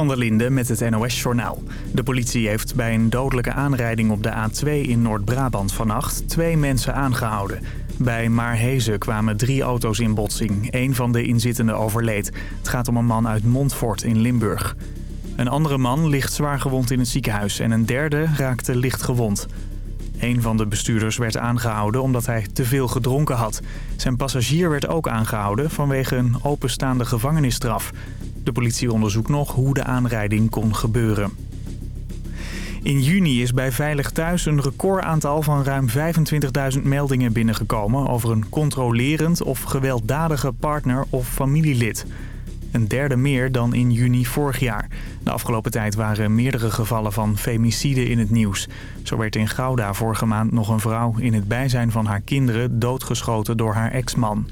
Van der Linde met het NOS-journaal. De politie heeft bij een dodelijke aanrijding op de A2 in Noord-Brabant vannacht twee mensen aangehouden. Bij Maarhezen kwamen drie auto's in botsing. Eén van de inzittenden overleed. Het gaat om een man uit Montfort in Limburg. Een andere man ligt zwaar gewond in het ziekenhuis en een derde raakte licht gewond. Een van de bestuurders werd aangehouden omdat hij te veel gedronken had. Zijn passagier werd ook aangehouden vanwege een openstaande gevangenisstraf. De politie onderzoekt nog hoe de aanrijding kon gebeuren. In juni is bij Veilig Thuis een recordaantal van ruim 25.000 meldingen binnengekomen... over een controlerend of gewelddadige partner of familielid. Een derde meer dan in juni vorig jaar. De afgelopen tijd waren meerdere gevallen van femicide in het nieuws. Zo werd in Gouda vorige maand nog een vrouw in het bijzijn van haar kinderen doodgeschoten door haar ex-man.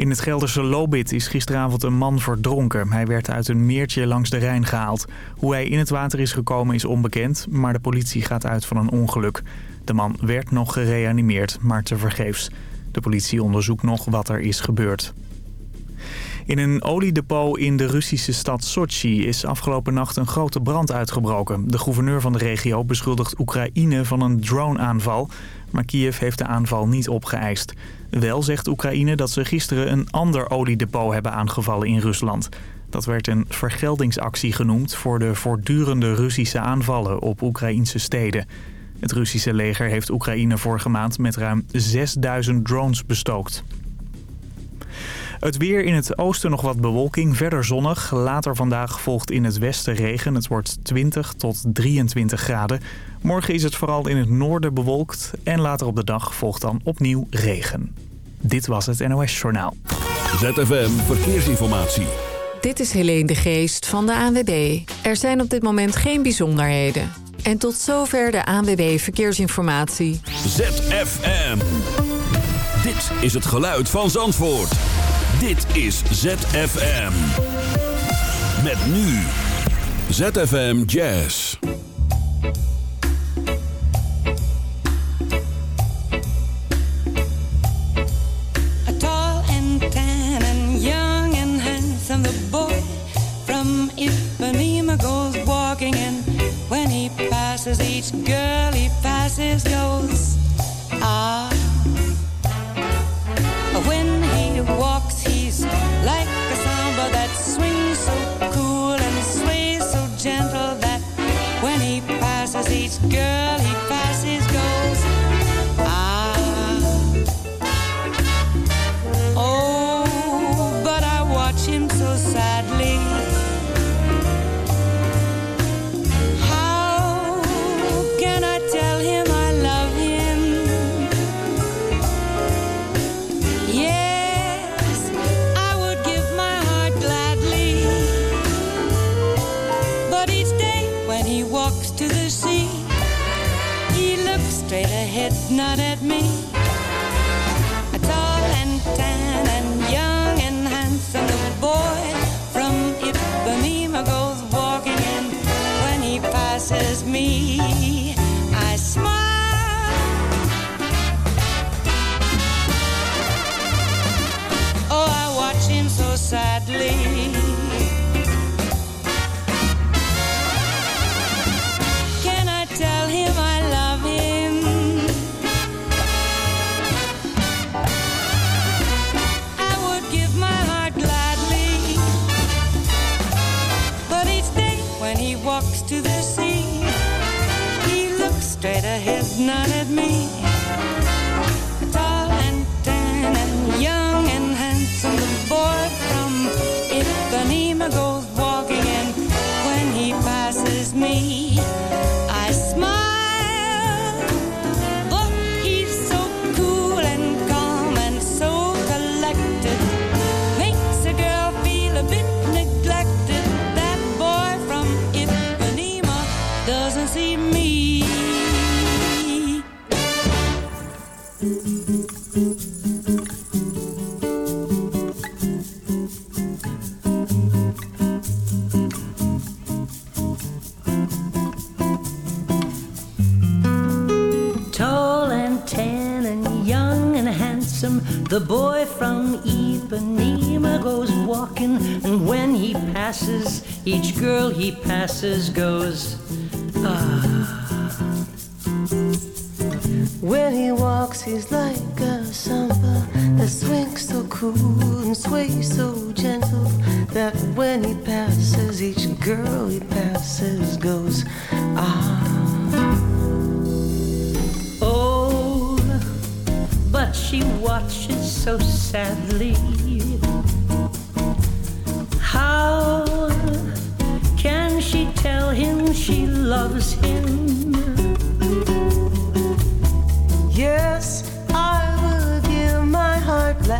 In het Gelderse Lobit is gisteravond een man verdronken. Hij werd uit een meertje langs de Rijn gehaald. Hoe hij in het water is gekomen is onbekend, maar de politie gaat uit van een ongeluk. De man werd nog gereanimeerd, maar tevergeefs. De politie onderzoekt nog wat er is gebeurd. In een oliedepot in de Russische stad Sochi is afgelopen nacht een grote brand uitgebroken. De gouverneur van de regio beschuldigt Oekraïne van een droneaanval, maar Kiev heeft de aanval niet opgeëist. Wel zegt Oekraïne dat ze gisteren een ander oliedepot hebben aangevallen in Rusland. Dat werd een vergeldingsactie genoemd voor de voortdurende Russische aanvallen op Oekraïnse steden. Het Russische leger heeft Oekraïne vorige maand met ruim 6000 drones bestookt. Het weer in het oosten nog wat bewolking, verder zonnig. Later vandaag volgt in het westen regen. Het wordt 20 tot 23 graden. Morgen is het vooral in het noorden bewolkt. En later op de dag volgt dan opnieuw regen. Dit was het NOS Journaal. ZFM Verkeersinformatie. Dit is Helene de Geest van de ANWB. Er zijn op dit moment geen bijzonderheden. En tot zover de ANWB Verkeersinformatie. ZFM. Dit is het geluid van Zandvoort. Dit is ZFM. Met nu. ZFM Jazz.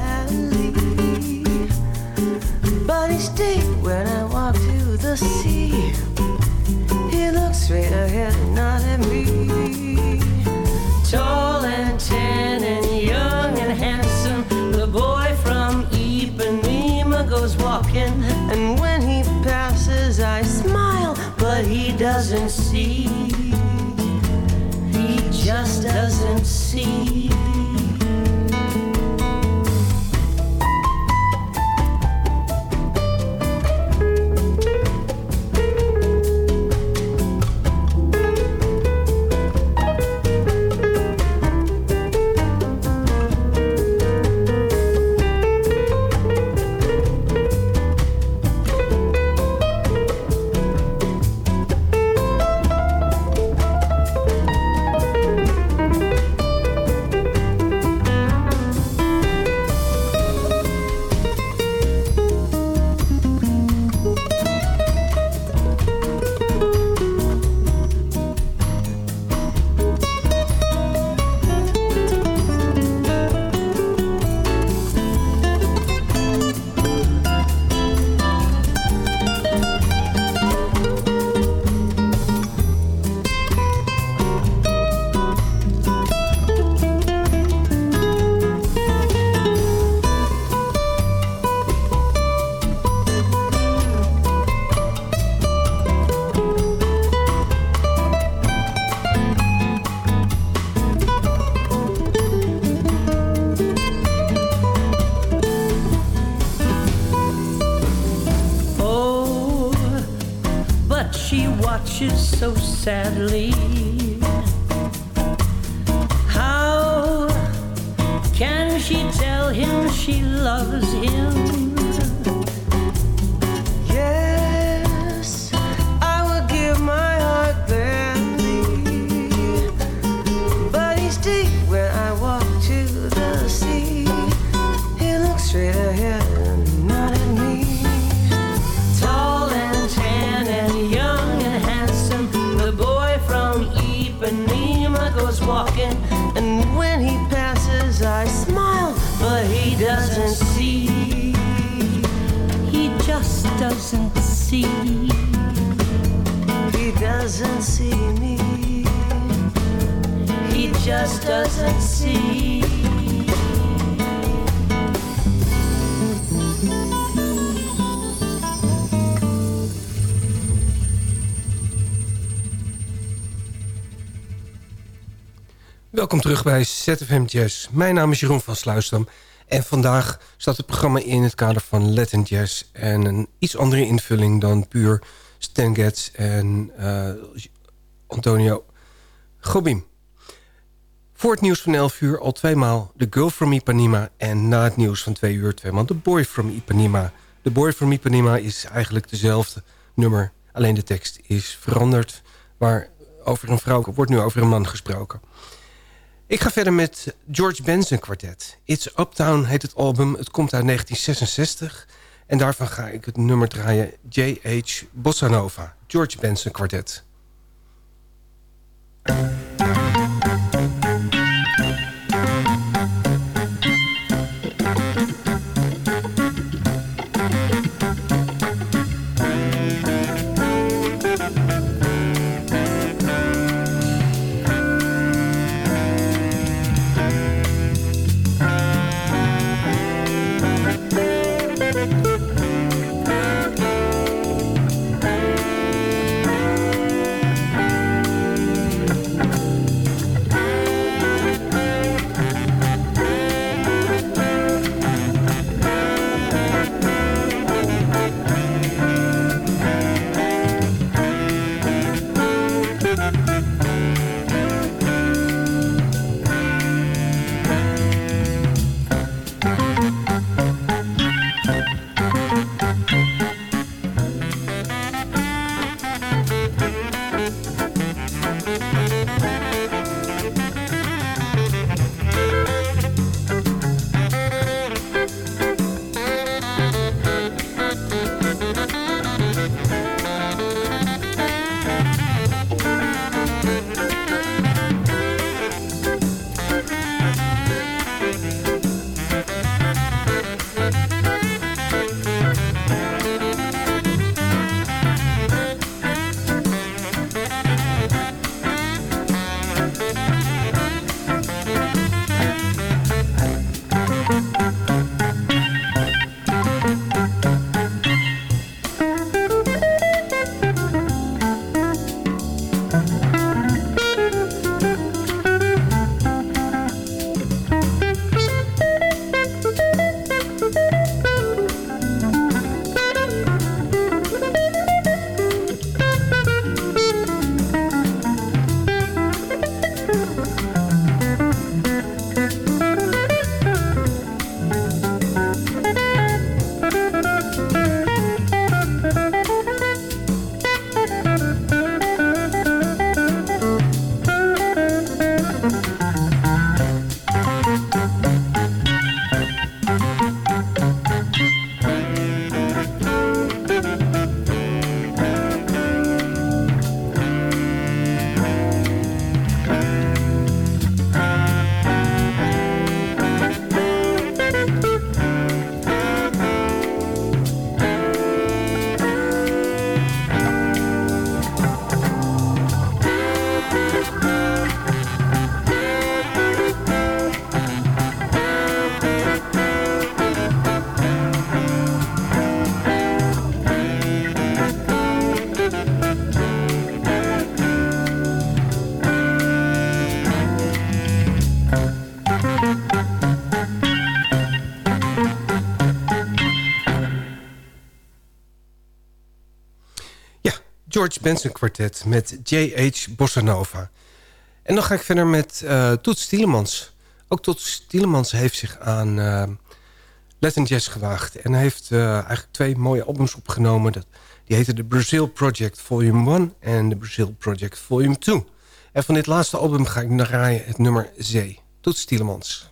Gladly. But each day when I walk to the sea, he looks straight ahead, not at me. Tall and tan and young and handsome, the boy from Ipanema goes walking. And when he passes, I smile, but he doesn't see. He just doesn't see. She watches so sadly. How can she tell him she loves him? Doesn't see. Welkom terug bij ZFM Jazz. Mijn naam is Jeroen van Sluisdam. En vandaag staat het programma in het kader van Latin Jazz... en een iets andere invulling dan puur Stan Getz en eh, Antonio Gobim. Voor het nieuws van 11 uur al tweemaal The Girl from Ipanema... en na het nieuws van 2 uur tweemaal The Boy from Ipanema. The Boy from Ipanema is eigenlijk dezelfde nummer... alleen de tekst is veranderd... waar over een vrouw wordt nu over een man gesproken... Ik ga verder met George Benson kwartet. It's Uptown heet het album. Het komt uit 1966. En daarvan ga ik het nummer draaien. J.H. Bossa Nova. George Benson kwartet. Benson Quartet met J.H. Bossa Nova. En dan ga ik verder met uh, Toets Tielemans. Ook Toets Tielemans heeft zich aan uh, Latin Jazz gewaagd. En hij heeft uh, eigenlijk twee mooie albums opgenomen. Die heten de Brazil Project Volume 1 en de Brazil Project Volume 2. En van dit laatste album ga ik draaien het nummer Zee. Toets Tielemans.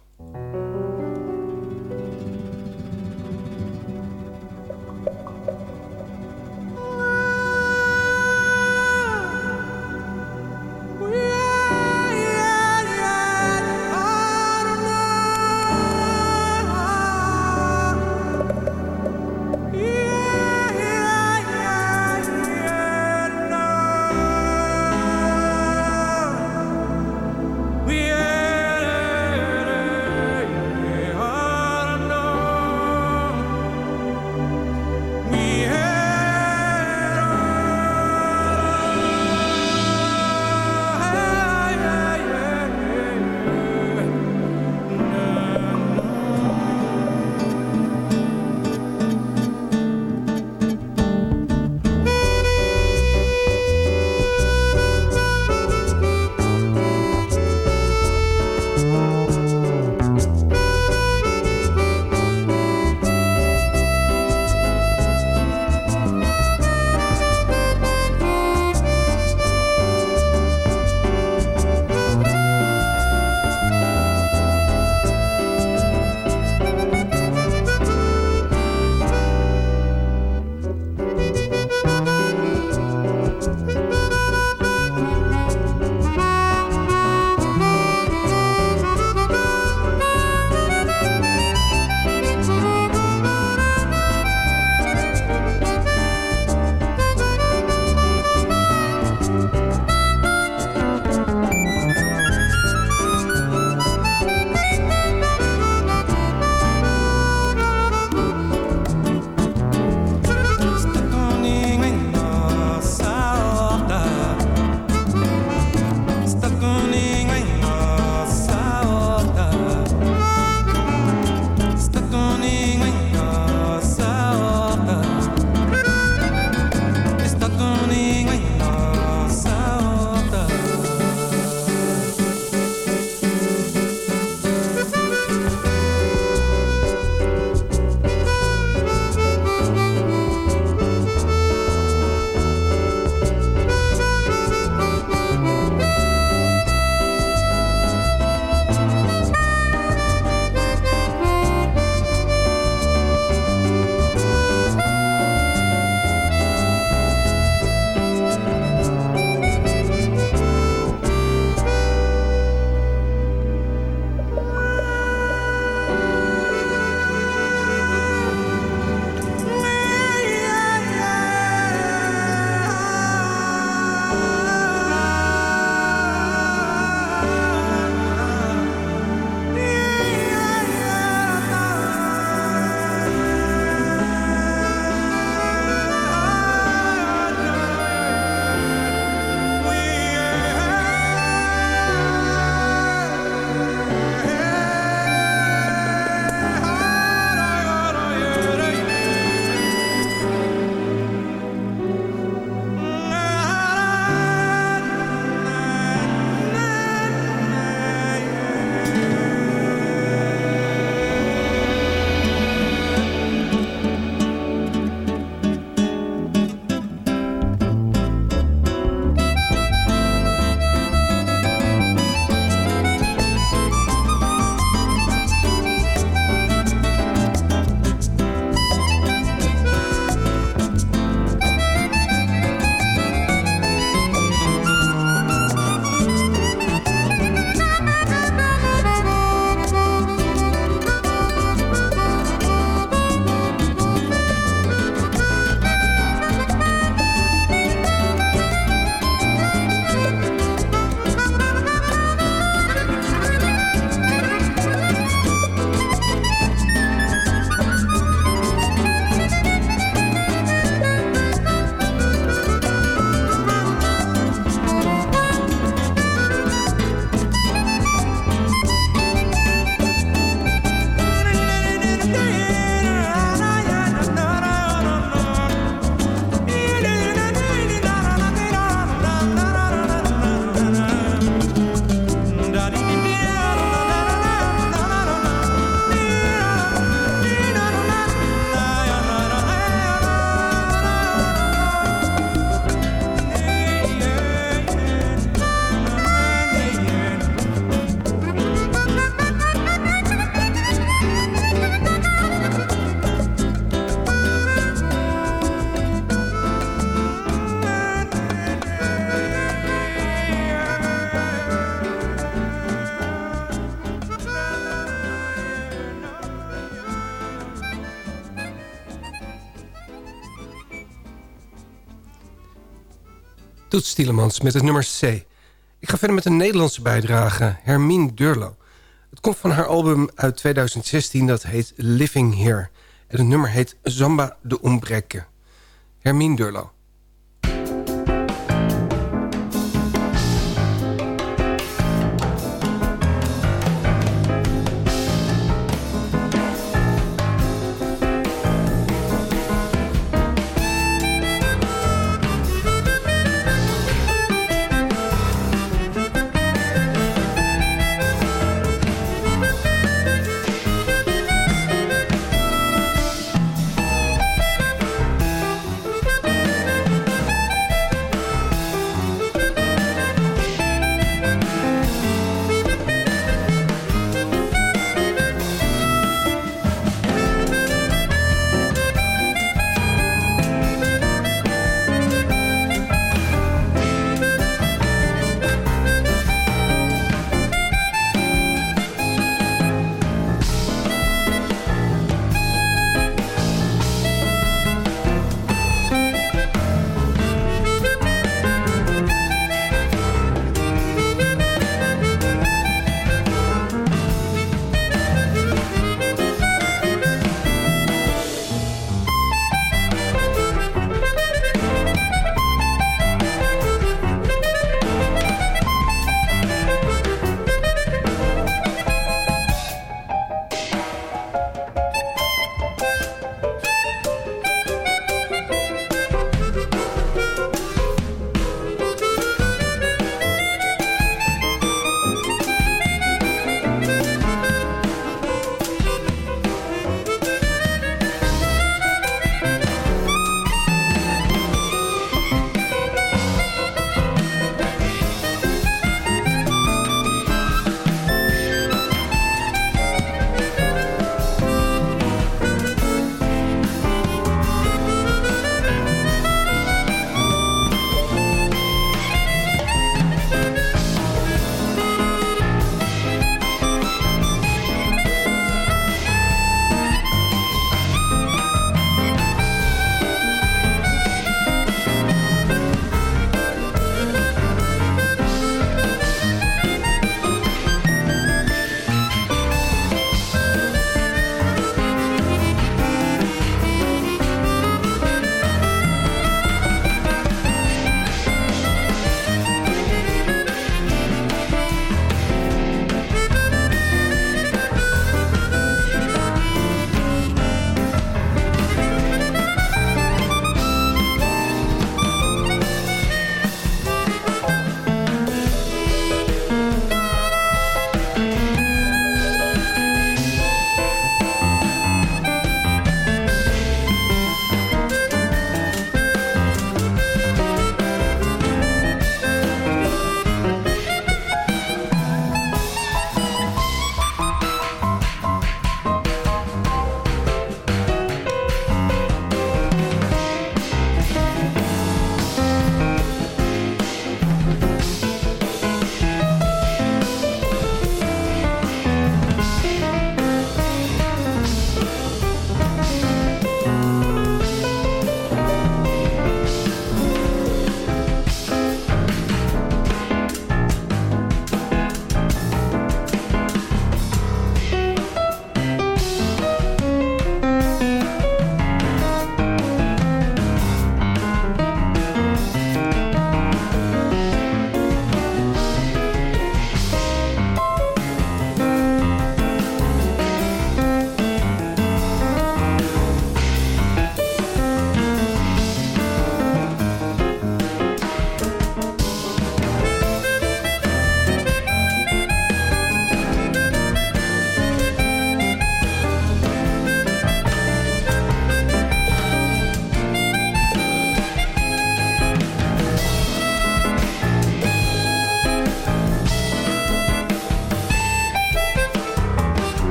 Stielemans met het nummer C. Ik ga verder met een Nederlandse bijdrage, Hermine Durlo. Het komt van haar album uit 2016, dat heet Living Here. En het nummer heet Zamba de Ombrekke. Hermine Durlo.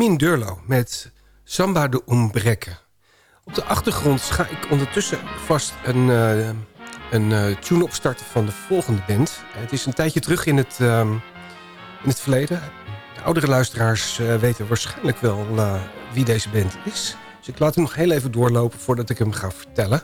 Hermine Durlo met Samba de Umbrekke. Op de achtergrond ga ik ondertussen vast een, eh, een eh, tune opstarten van de volgende band. Het is een tijdje terug in het, ehm, in het verleden. De oudere luisteraars eh, weten waarschijnlijk wel wie deze band is. Dus ik laat hem nog heel even doorlopen voordat ik hem ga vertellen.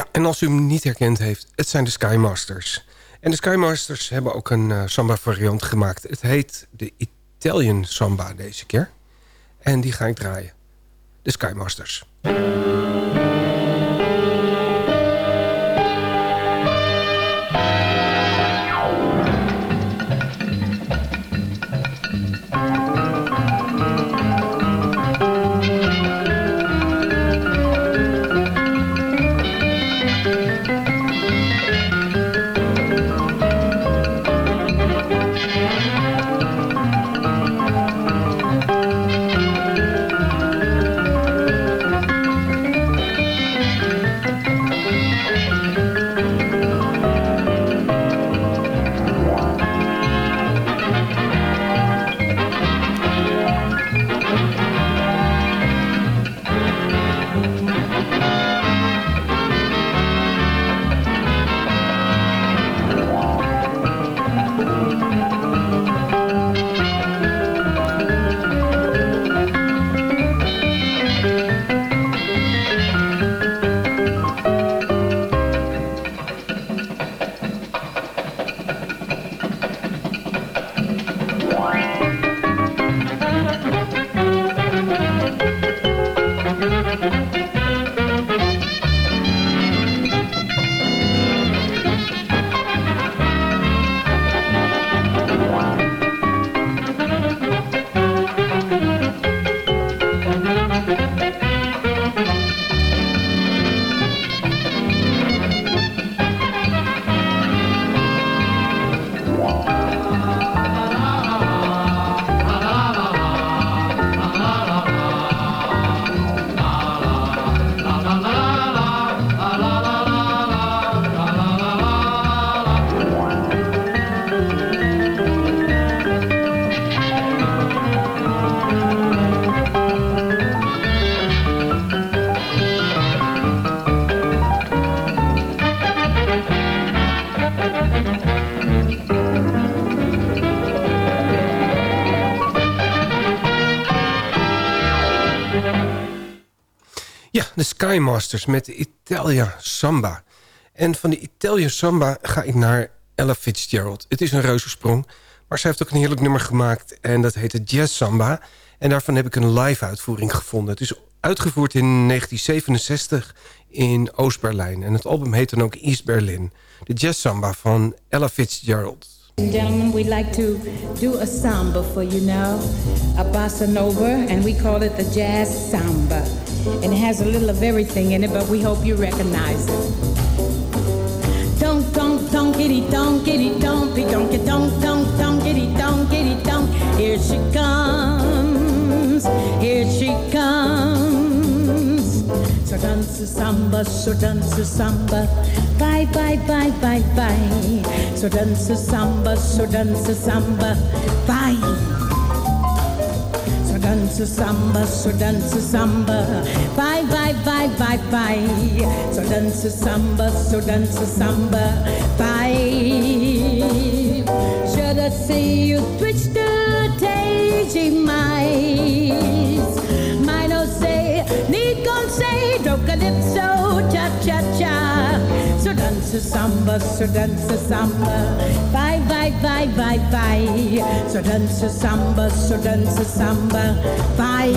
Ja, en als u hem niet herkend heeft, het zijn de Skymasters. En de Skymasters hebben ook een uh, samba variant gemaakt. Het heet de Italian Samba deze keer. En die ga ik draaien. De Skymasters. Música Skymasters met de Italia Samba. En van de Italia Samba ga ik naar Ella Fitzgerald. Het is een reuzensprong, maar ze heeft ook een heerlijk nummer gemaakt... en dat heet de Jazz Samba. En daarvan heb ik een live uitvoering gevonden. Het is uitgevoerd in 1967 in Oost-Berlijn. En het album heet dan ook East Berlin. De Jazz Samba van Ella Fitzgerald. Gentlemen, we'd like to do a samba for you now, a bossa nova, and we call it the jazz samba. And it has a little of everything in it, but we hope you recognize it. Donk, donk, donkity, donkity, donkey, donkey, donk, donk, donkity, donkity, donk. Here she comes, here she comes. So dance samba, so dance samba. Bye, bye, bye, bye, bye. So dance samba, so dance samba. Bye dance a samba, so dance samba. Bye, bye, bye, bye, bye. So dance samba, so dance samba. Bye. Should I see you twitch the daisy mice? Need gon' say, do cha cha cha. So dance a samba, so dance a samba. Bye, bye, bye, bye, bye. So dance a samba, so dance a samba. Bye.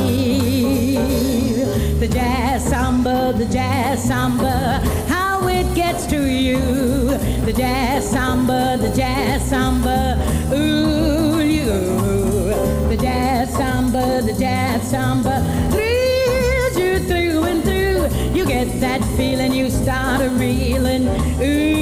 The jazz samba, the jazz samba. How it gets to you. The jazz samba, the jazz samba. Ooh, you. The jazz samba, the jazz samba. Get that feeling, you start a reeling. Ooh,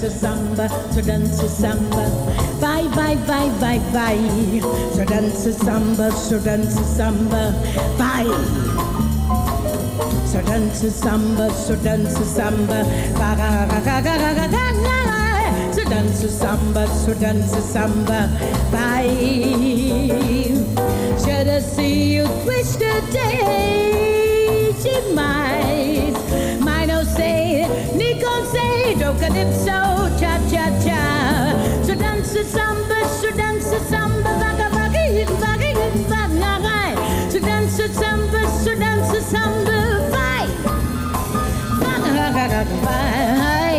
dance samba so dance samba. Bye bye bye bye bye so dance samba so dance samba. Bye so dance samba, so dance samba, ba ga ga ga ga ga ga ga ga. So dance samba, so dance samba, bye. Should I see you twist the day? She might cause so cha cha cha. So dance the samba, so dance the samba, vaga vaga hit vaga hit. So dance the samba, so dance the samba, vai. Vaga vaga vai.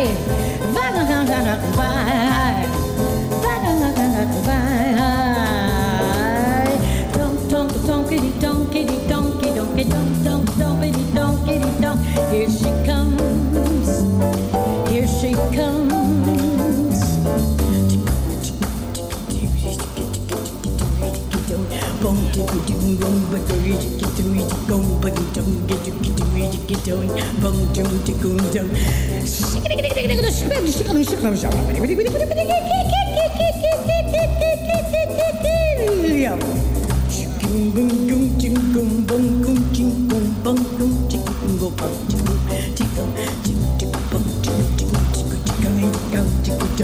de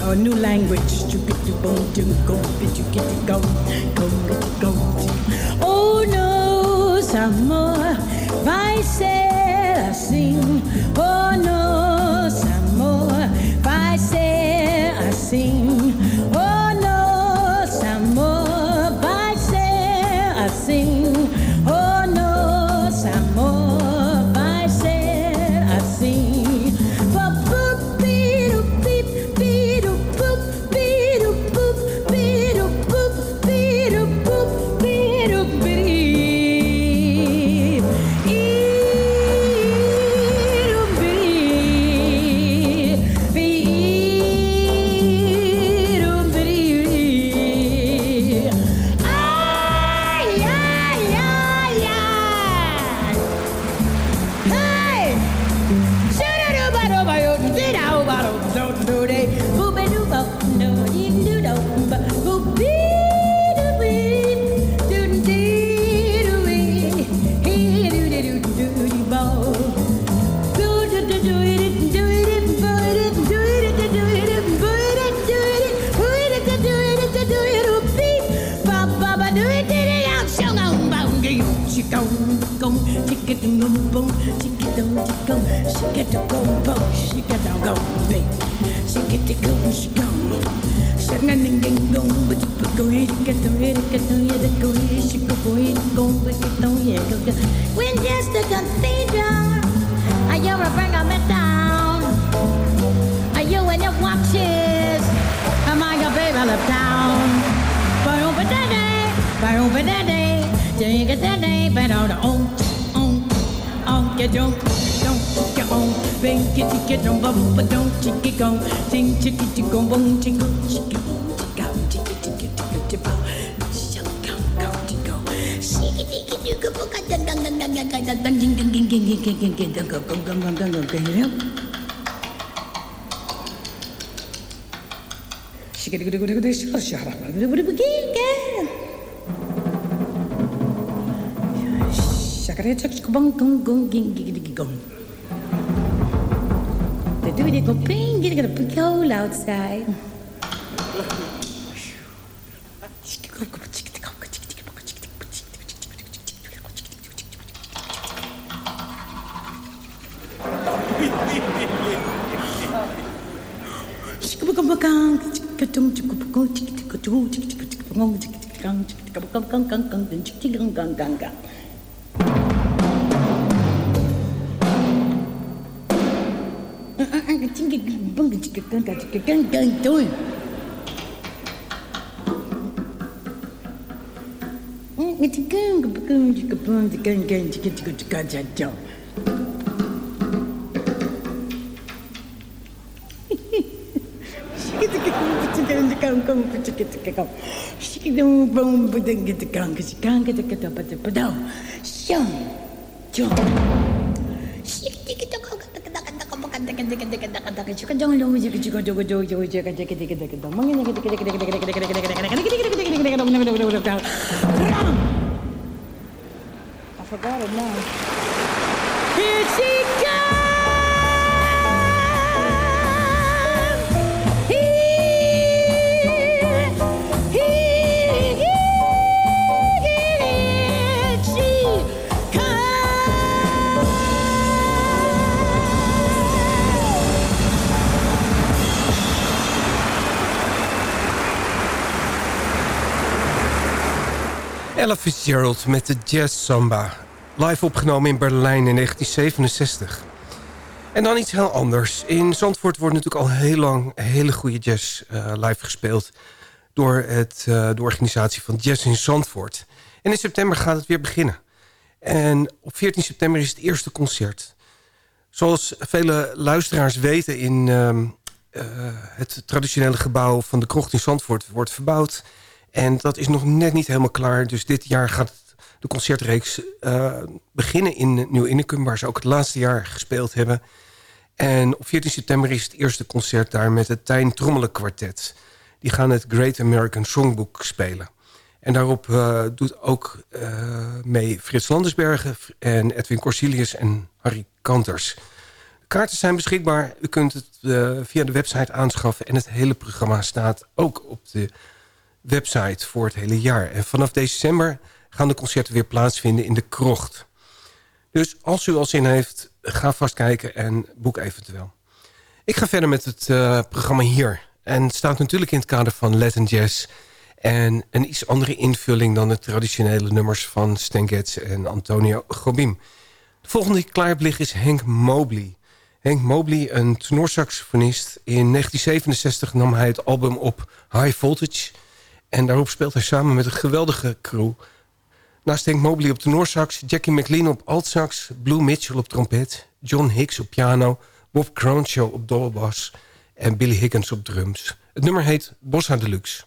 A new language to get to go, to go, to get to go, go, go, go. Oh no, some more, vices. assim, o oh, nosso amor vai ser assim. tiki tiki bong tiki tiki tiki tiki cold outside. ンガチカカンガチカカンガンドンガチカンガカンチカポンジカンガンジカチカチカチャチャカンカンプチケチケカンチキドンボンブデンゲテカンケシカンケテケタパチパダンシャンジョンチキテケタ I forgot it now. Here she Ella Fitzgerald met de Jazz Samba. Live opgenomen in Berlijn in 1967. En dan iets heel anders. In Zandvoort wordt natuurlijk al heel lang hele goede jazz eh, live gespeeld... door het, eh, de organisatie van Jazz in Zandvoort. En in september gaat het weer beginnen. En op 14 september is het eerste concert. Zoals vele luisteraars weten in ehm, eh, het traditionele gebouw van de krocht in Zandvoort wordt verbouwd. En dat is nog net niet helemaal klaar. Dus dit jaar gaat de concertreeks eh, beginnen in Nieuw Innicum... waar ze ook het laatste jaar gespeeld hebben. En op 14 september is het eerste concert daar met het Tijn Trommelen Kwartet. Die gaan het Great American Songbook spelen. En daarop eh, doet ook eh, mee Frits Landersbergen en Edwin Corsilius en Harry Kanters. De kaarten zijn beschikbaar. U kunt het via de website aanschaffen. En het hele programma staat ook op de website voor het hele jaar. En vanaf december gaan de concerten weer plaatsvinden in de krocht. Dus als u al zin heeft, ga vast kijken en boek eventueel. Ik ga verder met het eh, programma hier. En het staat natuurlijk in het kader van Latin Jazz... en een iets andere invulling dan de traditionele nummers... van Stan Getz en Antonio Gobim. De volgende die klaar is Henk Mobley. Henk Mobley, een tenorsaxofonist. In 1967 nam hij het album op High Voltage... en daarop speelt hij samen met een geweldige crew... Naast Henk Mobley op tenorsax, Jackie McLean op altsax... Blue Mitchell op trompet, John Hicks op piano... Bob Cronshaw op dollbas en Billy Higgins op drums. Het nummer heet Bossa Deluxe.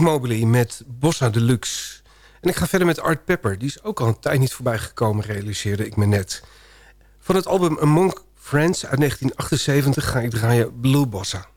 Henk met Bossa Deluxe. En ik ga verder met Art Pepper. Die is ook al een tijd niet voorbij gekomen, realiseerde ik me net. Van het album Among Friends uit 1978 ga ik draaien Blue Bossa.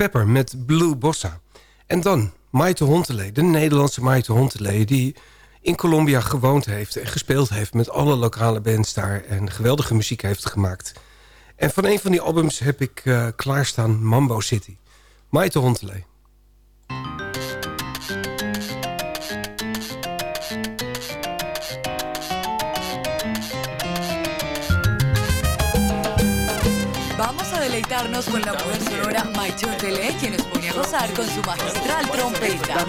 Pepper met Blue Bossa. En dan Maite Hontelee, de Nederlandse Maite Hontelee... die in Colombia gewoond heeft en gespeeld heeft... met alle lokale bands daar en geweldige muziek heeft gemaakt. En van een van die albums heb ik uh, klaarstaan Mambo City. Maite Hontelee. Con la mujer sonora Maicho Tele, quien nos pone a gozar con su magistral trompeta.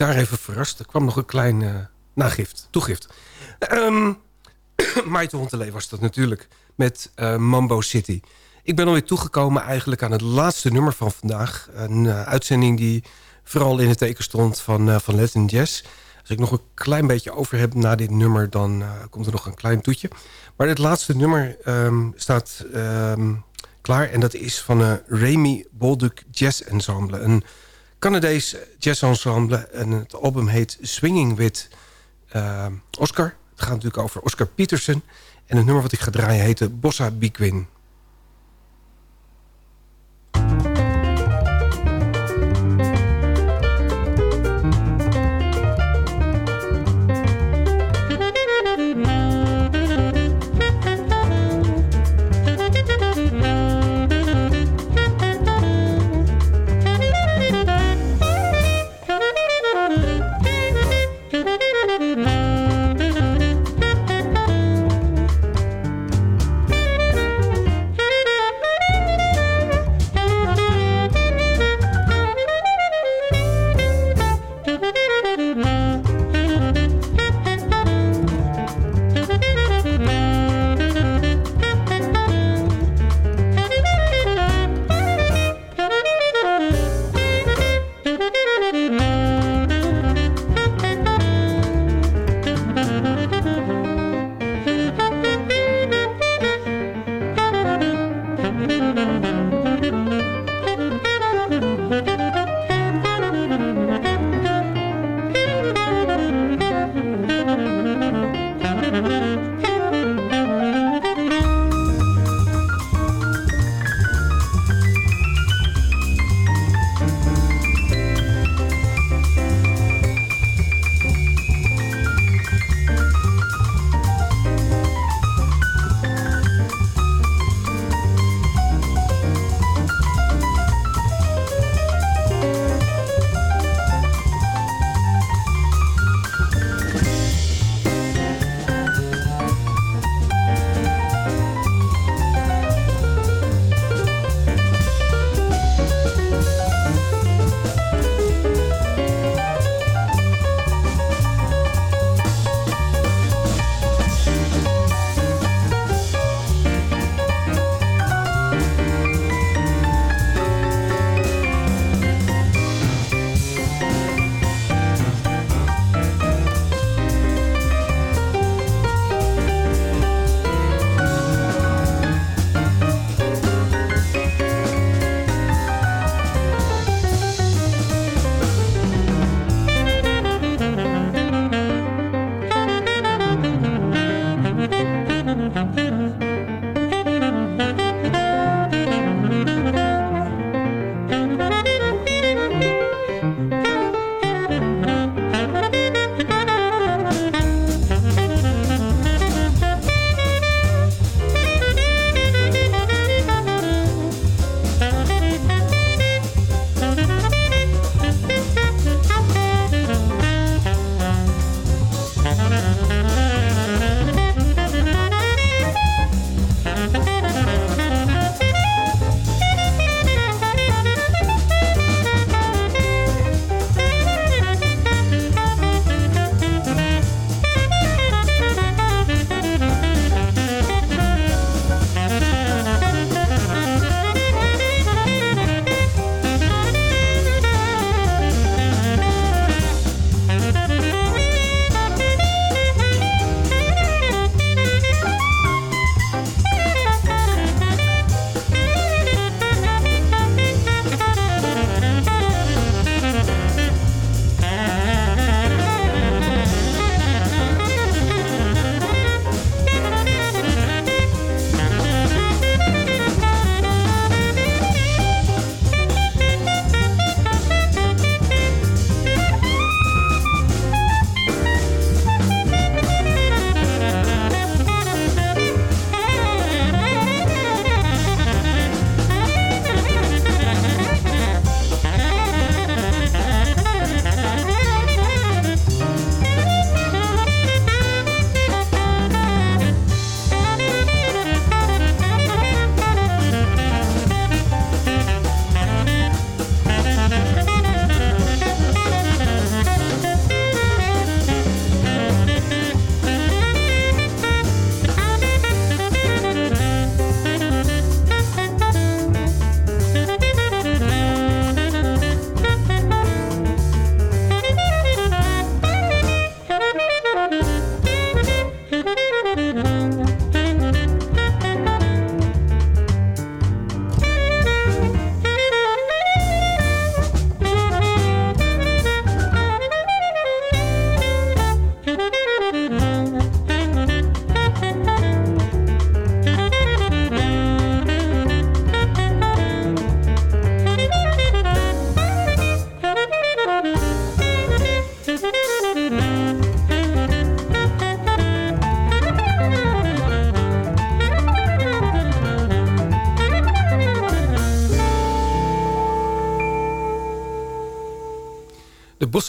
Daar even verrast. Er kwam nog een klein eh, nagift, toegift. Um, Maite Hontelee was dat natuurlijk, met eh, Mambo City. Ik ben alweer toegekomen eigenlijk aan het laatste nummer van vandaag. Een eh, uitzending die vooral in het teken stond van, van Latin Jazz. Als ik nog een klein beetje over heb na dit nummer... dan komt er nog een klein toetje. Maar het laatste nummer um, staat um, klaar. En dat is van Remy Bolduc Jazz Ensemble. Een Canadees jazz ensemble. En het album heet Swinging with uh, Oscar. Het gaat natuurlijk over Oscar Peterson. En het nummer wat ik ga draaien heet Bossa Biguin.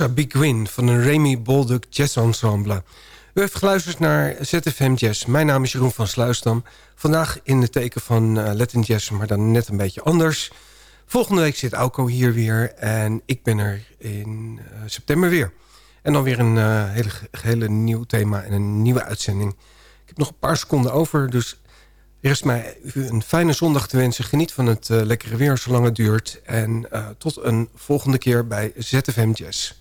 Bossa Biguin van een Remy Bolduc Jazz Ensemble. U heeft geluisterd naar ZFM Jazz. Mijn naam is Jeroen van Sluisdam. Vandaag in het teken van uh, Latin Jazz, maar dan net een beetje anders. Volgende week zit Auko hier weer en ik ben er in uh, september weer. En dan weer een uh, hele, hele nieuw thema en een nieuwe uitzending. Ik heb nog een paar seconden over, dus Rest mij u een fijne zondag te wensen. Geniet van het lekkere weer zolang het duurt. En tot een volgende keer bij ZFM Jazz.